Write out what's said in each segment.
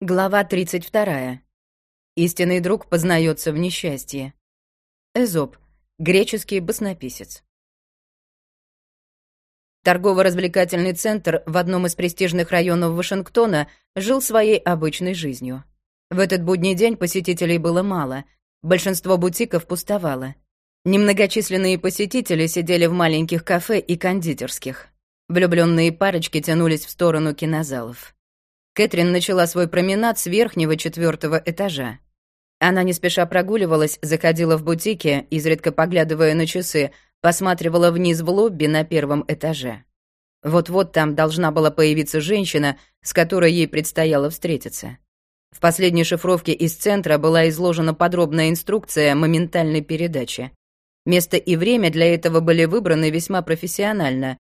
Глава 32. Истинный друг познается в несчастье. Эзоп, греческий баснописец. Торгово-развлекательный центр в одном из престижных районов Вашингтона жил своей обычной жизнью. В этот будний день посетителей было мало, большинство бутиков пустовало. Немногочисленные посетители сидели в маленьких кафе и кондитерских. Влюбленные парочки тянулись в сторону кинозалов. Кэтрин начала свой променад с верхнего четвертого этажа. Она не спеша прогуливалась, заходила в бутики, изредка поглядывая на часы, посматривала вниз в лобби на первом этаже. Вот-вот там должна была появиться женщина, с которой ей предстояло встретиться. В последней шифровке из центра была изложена подробная инструкция моментальной передачи. Место и время для этого были выбраны весьма профессионально.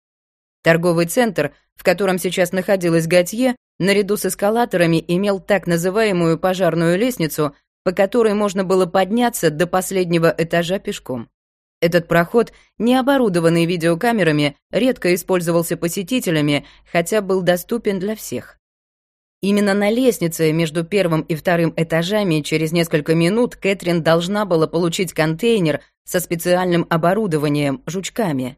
Торговый центр, в котором сейчас находилась Готье, наряду с эскалаторами имел так называемую пожарную лестницу, по которой можно было подняться до последнего этажа пешком. Этот проход, не оборудованный видеокамерами, редко использовался посетителями, хотя был доступен для всех. Именно на лестнице между первым и вторым этажами через несколько минут Кэтрин должна была получить контейнер со специальным оборудованием, жучками.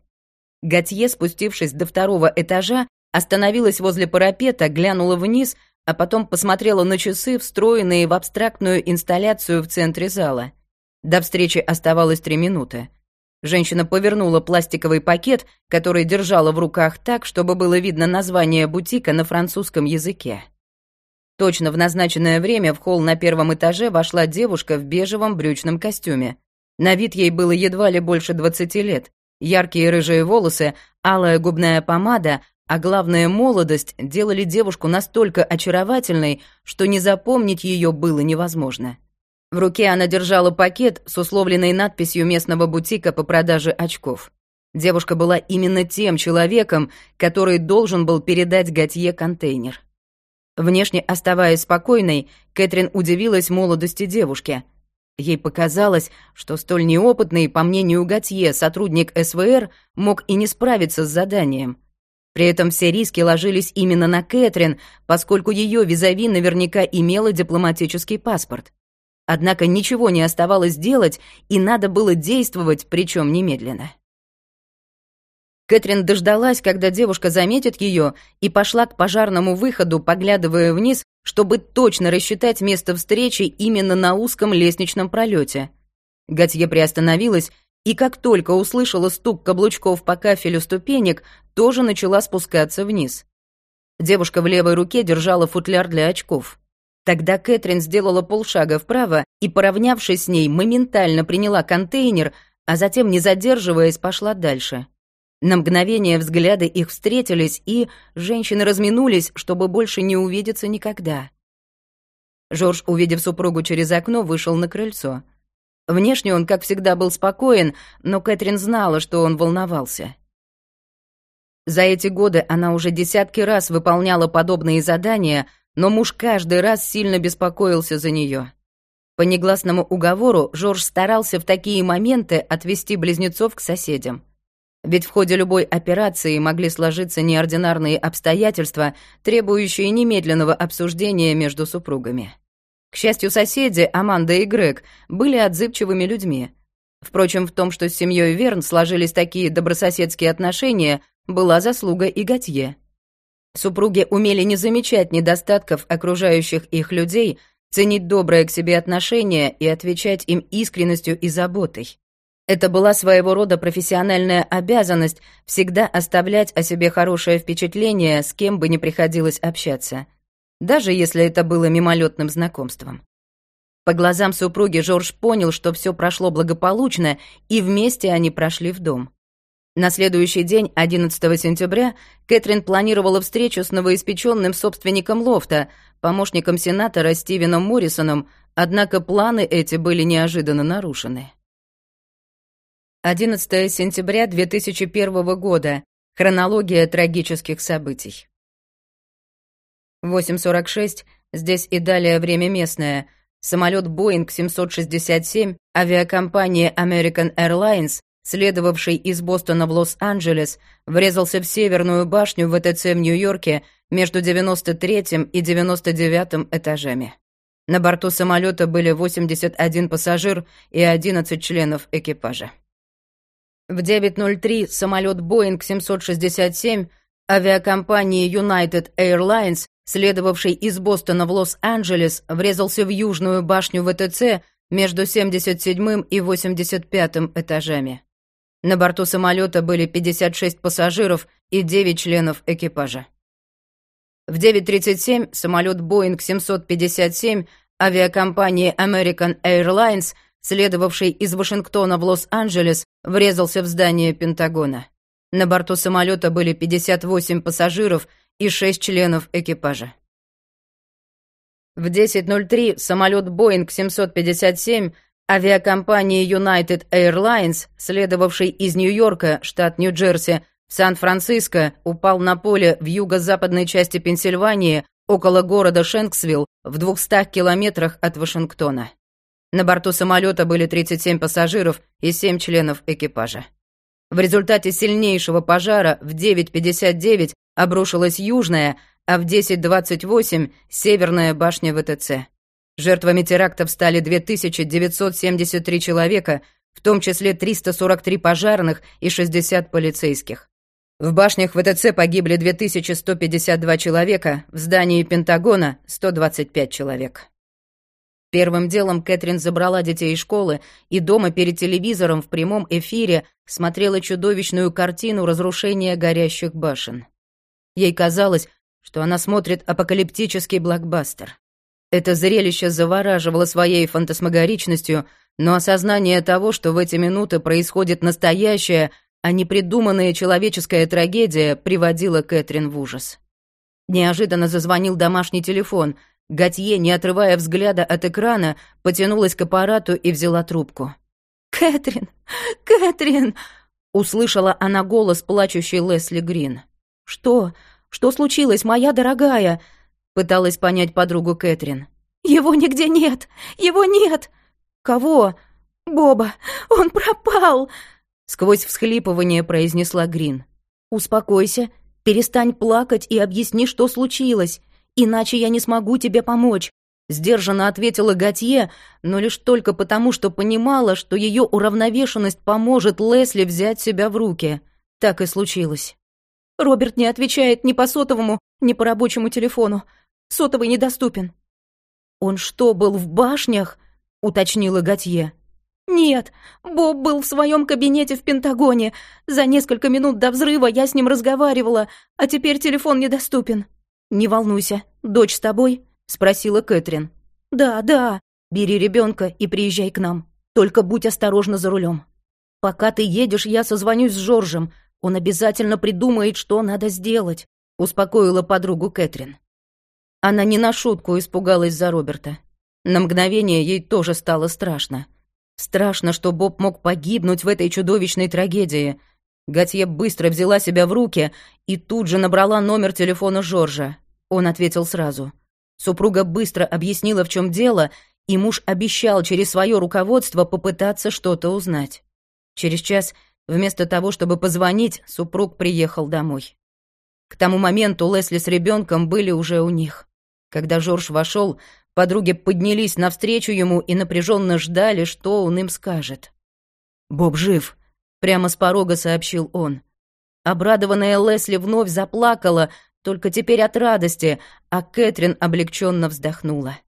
Готье, спустившись до второго этажа, Остановилась возле парапета, глянула вниз, а потом посмотрела на часы, встроенные в абстрактную инсталляцию в центре зала. До встречи оставалось три минуты. Женщина повернула пластиковый пакет, который держала в руках так, чтобы было видно название бутика на французском языке. Точно в назначенное время в холл на первом этаже вошла девушка в бежевом брючном костюме. На вид ей было едва ли больше двадцати лет. Яркие рыжие волосы, алая губная помада, а главное, молодость делали девушку настолько очаровательной, что не запомнить ее было невозможно. В руке она держала пакет с условленной надписью местного бутика по продаже очков. Девушка была именно тем человеком, который должен был передать Готье контейнер. Внешне оставаясь спокойной, Кэтрин удивилась молодости девушки. Ей показалось, что столь неопытный, по мнению Готье, сотрудник СВР мог и не справиться с заданием — при этом все риски ложились именно на Кэтрин, поскольку ее визави наверняка имела дипломатический паспорт. Однако ничего не оставалось делать, и надо было действовать, причем немедленно. Кэтрин дождалась, когда девушка заметит ее, и пошла к пожарному выходу, поглядывая вниз, чтобы точно рассчитать место встречи именно на узком лестничном пролете. Готье приостановилась и как только услышала стук каблучков по кафелю ступенек, тоже начала спускаться вниз. Девушка в левой руке держала футляр для очков. Тогда Кэтрин сделала полшага вправо и, поравнявшись с ней, моментально приняла контейнер, а затем, не задерживаясь, пошла дальше. На мгновение взгляды их встретились, и женщины разминулись, чтобы больше не увидеться никогда. Жорж, увидев супругу через окно, вышел на крыльцо — Внешне он, как всегда, был спокоен, но Кэтрин знала, что он волновался. За эти годы она уже десятки раз выполняла подобные задания, но муж каждый раз сильно беспокоился за нее. По негласному уговору Жорж старался в такие моменты отвести близнецов к соседям. Ведь в ходе любой операции могли сложиться неординарные обстоятельства, требующие немедленного обсуждения между супругами. К счастью, соседи, Аманда и Грег, были отзывчивыми людьми. Впрочем, в том, что с семьей Верн сложились такие добрососедские отношения, была заслуга и Готье. Супруги умели не замечать недостатков окружающих их людей, ценить доброе к себе отношение и отвечать им искренностью и заботой. Это была своего рода профессиональная обязанность всегда оставлять о себе хорошее впечатление, с кем бы ни приходилось общаться даже если это было мимолетным знакомством. По глазам супруги Жорж понял, что все прошло благополучно, и вместе они прошли в дом. На следующий день, 11 сентября, Кэтрин планировала встречу с новоиспеченным собственником лофта, помощником сенатора Стивеном Моррисоном, однако планы эти были неожиданно нарушены. 11 сентября 2001 года. Хронология трагических событий. 8.46, здесь и далее время местное. Самолет Boeing 767 авиакомпании American Airlines следовавший из Бостона в Лос-Анджелес, врезался в северную башню ВТЦ в Нью-Йорке между 93 и 99 этажами. На борту самолета были 81 пассажир и 11 членов экипажа. В 9.03 самолет Boeing 767 авиакомпании United Airlines, следовавший из Бостона в Лос-Анджелес, врезался в южную башню ВТЦ между 77 и 85 этажами. На борту самолета были 56 пассажиров и 9 членов экипажа. В 9.37 самолет Boeing 757 авиакомпании American Airlines, следовавший из Вашингтона в Лос-Анджелес, врезался в здание Пентагона. На борту самолета были 58 пассажиров и 6 членов экипажа. В 10.03 самолет Boeing 757 авиакомпании United Airlines, следовавший из Нью-Йорка, штат Нью-Джерси, в Сан-Франциско, упал на поле в юго-западной части Пенсильвании, около города Шенксвилл, в 200 километрах от Вашингтона. На борту самолета были 37 пассажиров и 7 членов экипажа. В результате сильнейшего пожара в 9.59 обрушилась южная, а в 10.28 — северная башня ВТЦ. Жертвами терактов стали 2973 человека, в том числе 343 пожарных и 60 полицейских. В башнях ВТЦ погибли 2152 человека, в здании Пентагона — 125 человек. Первым делом Кэтрин забрала детей из школы и дома перед телевизором в прямом эфире смотрела чудовищную картину разрушения горящих башен. Ей казалось, что она смотрит апокалиптический блокбастер. Это зрелище завораживало своей фантасмагоричностью, но осознание того, что в эти минуты происходит настоящая, а не придуманная человеческая трагедия, приводило Кэтрин в ужас. Неожиданно зазвонил домашний телефон. Готье, не отрывая взгляда от экрана, потянулась к аппарату и взяла трубку. «Кэтрин! Кэтрин!» — услышала она голос плачущей Лесли Грин. «Что? Что случилось, моя дорогая?» — пыталась понять подругу Кэтрин. «Его нигде нет! Его нет!» «Кого?» «Боба! Он пропал!» Сквозь всхлипывание произнесла Грин. «Успокойся, перестань плакать и объясни, что случилось, иначе я не смогу тебе помочь», Сдержанно ответила Готье, но лишь только потому, что понимала, что ее уравновешенность поможет Лесли взять себя в руки. Так и случилось. Роберт не отвечает ни по сотовому, ни по рабочему телефону. Сотовый недоступен. «Он что, был в башнях?» — уточнила Готье. «Нет, Боб был в своем кабинете в Пентагоне. За несколько минут до взрыва я с ним разговаривала, а теперь телефон недоступен». «Не волнуйся, дочь с тобой?» — спросила Кэтрин. «Да, да. Бери ребенка и приезжай к нам. Только будь осторожна за рулем. Пока ты едешь, я созвонюсь с Жоржем. Он обязательно придумает, что надо сделать», — успокоила подругу Кэтрин. Она не на шутку испугалась за Роберта. На мгновение ей тоже стало страшно. Страшно, что Боб мог погибнуть в этой чудовищной трагедии. Готье быстро взяла себя в руки и тут же набрала номер телефона Жоржа. Он ответил сразу. Супруга быстро объяснила, в чем дело, и муж обещал через свое руководство попытаться что-то узнать. Через час Вместо того, чтобы позвонить, супруг приехал домой. К тому моменту Лесли с ребенком были уже у них. Когда Жорж вошел, подруги поднялись навстречу ему и напряженно ждали, что он им скажет. «Боб жив», — прямо с порога сообщил он. Обрадованная Лесли вновь заплакала, только теперь от радости, а Кэтрин облегченно вздохнула.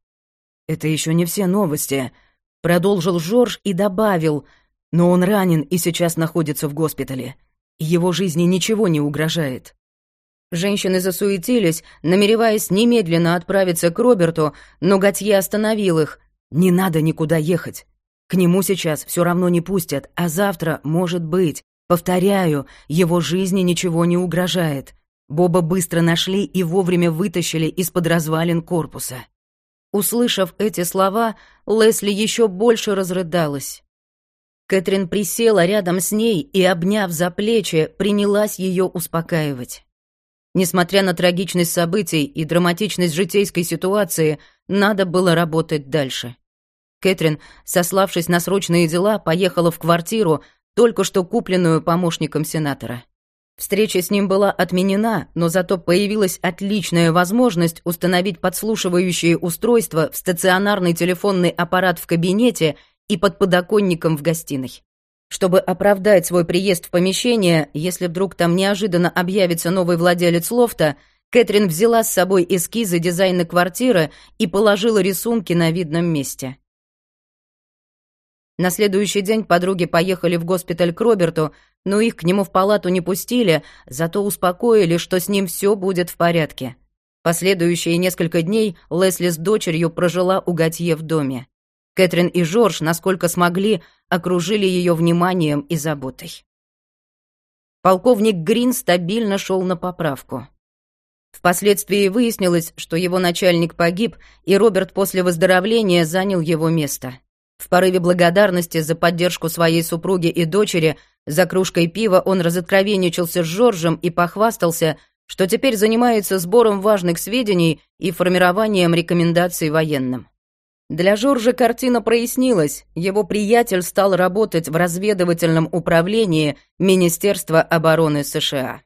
«Это еще не все новости», — продолжил Жорж и добавил — но он ранен и сейчас находится в госпитале. Его жизни ничего не угрожает. Женщины засуетились, намереваясь немедленно отправиться к Роберту, но Готье остановил их. «Не надо никуда ехать. К нему сейчас все равно не пустят, а завтра, может быть. Повторяю, его жизни ничего не угрожает. Боба быстро нашли и вовремя вытащили из-под развалин корпуса». Услышав эти слова, Лесли еще больше разрыдалась. Кэтрин присела рядом с ней и, обняв за плечи, принялась ее успокаивать. Несмотря на трагичность событий и драматичность житейской ситуации, надо было работать дальше. Кэтрин, сославшись на срочные дела, поехала в квартиру, только что купленную помощником сенатора. Встреча с ним была отменена, но зато появилась отличная возможность установить подслушивающее устройство в стационарный телефонный аппарат в кабинете и под подоконником в гостиной. Чтобы оправдать свой приезд в помещение, если вдруг там неожиданно объявится новый владелец лофта, Кэтрин взяла с собой эскизы дизайна квартиры и положила рисунки на видном месте. На следующий день подруги поехали в госпиталь к Роберту, но их к нему в палату не пустили, зато успокоили, что с ним все будет в порядке. Последующие несколько дней Лесли с дочерью прожила у Готье в доме. Кэтрин и Жорж, насколько смогли, окружили ее вниманием и заботой. Полковник Грин стабильно шел на поправку. Впоследствии выяснилось, что его начальник погиб, и Роберт после выздоровления занял его место. В порыве благодарности за поддержку своей супруги и дочери за кружкой пива он разоткровенничался с Жоржем и похвастался, что теперь занимается сбором важных сведений и формированием рекомендаций военным. Для Жоржа картина прояснилась. Его приятель стал работать в разведывательном управлении Министерства обороны США.